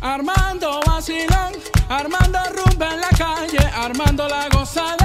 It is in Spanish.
Armando vacilón, Armando rumba en la calle, Armando la gozada.